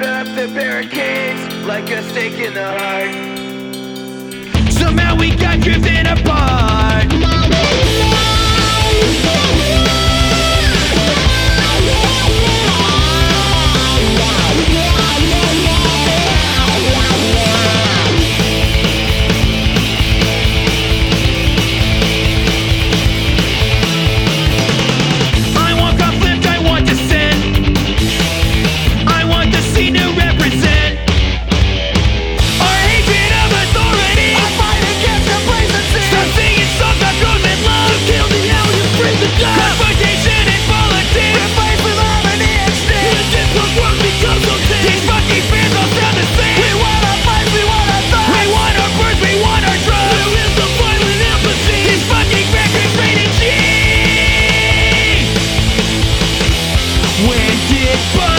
the barricades like a stake in the heart. Somehow we got driven apart. When did